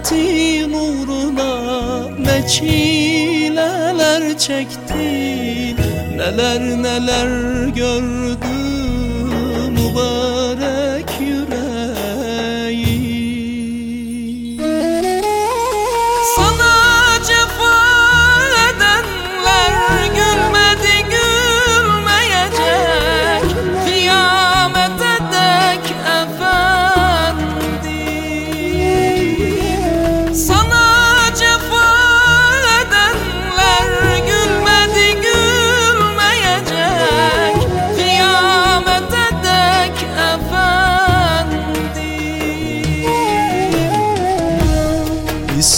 Ümmetin uğruna ne çileler çektin Neler neler gördün.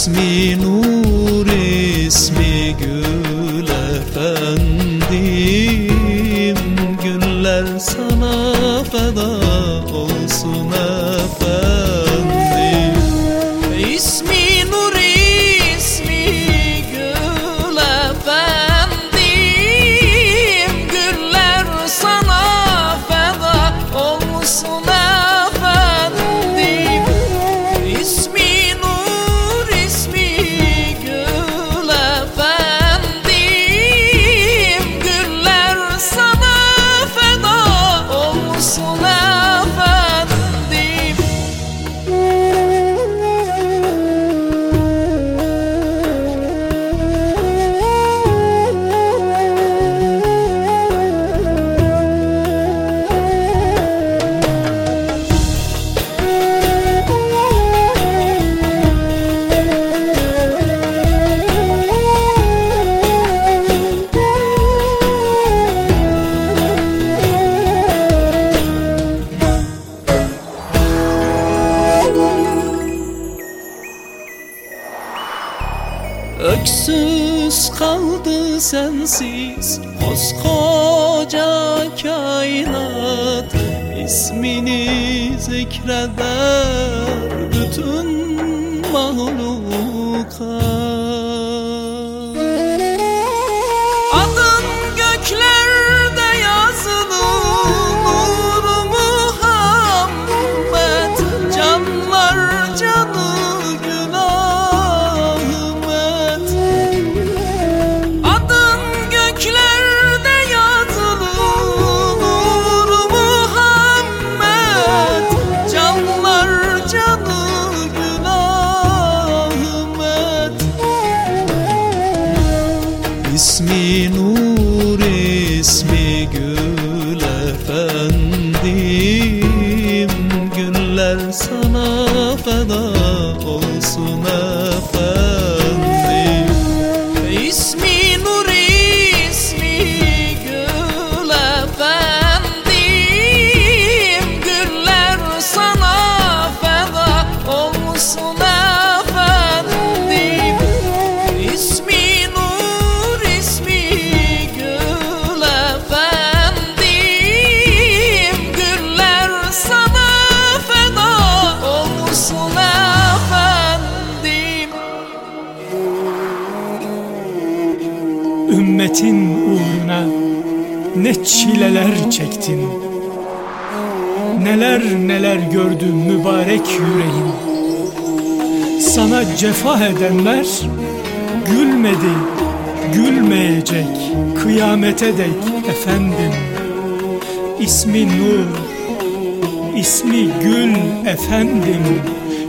İsmi nur ismi gül efendim. Güller sana feda Öksüz kaldı sensiz koskoca kainat. İsmini zikreder bütün mahlukat Adın göklerde yazılı Nur Muhammed. Canlar canı İsmi nur ismi gül Ümmetin uğruna ne çileler çektin. Neler neler gördü mübarek yüreğin Sana cefa edenler gülmedi, gülmeyecek. Kıyamete dek efendim. İsmi Nur, ismi Gül efendim.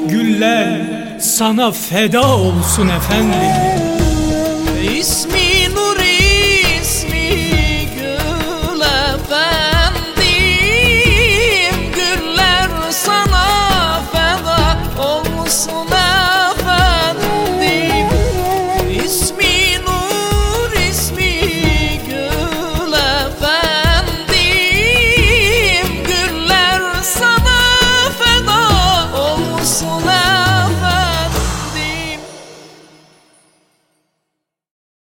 Güller sana feda olsun efendim. İsmi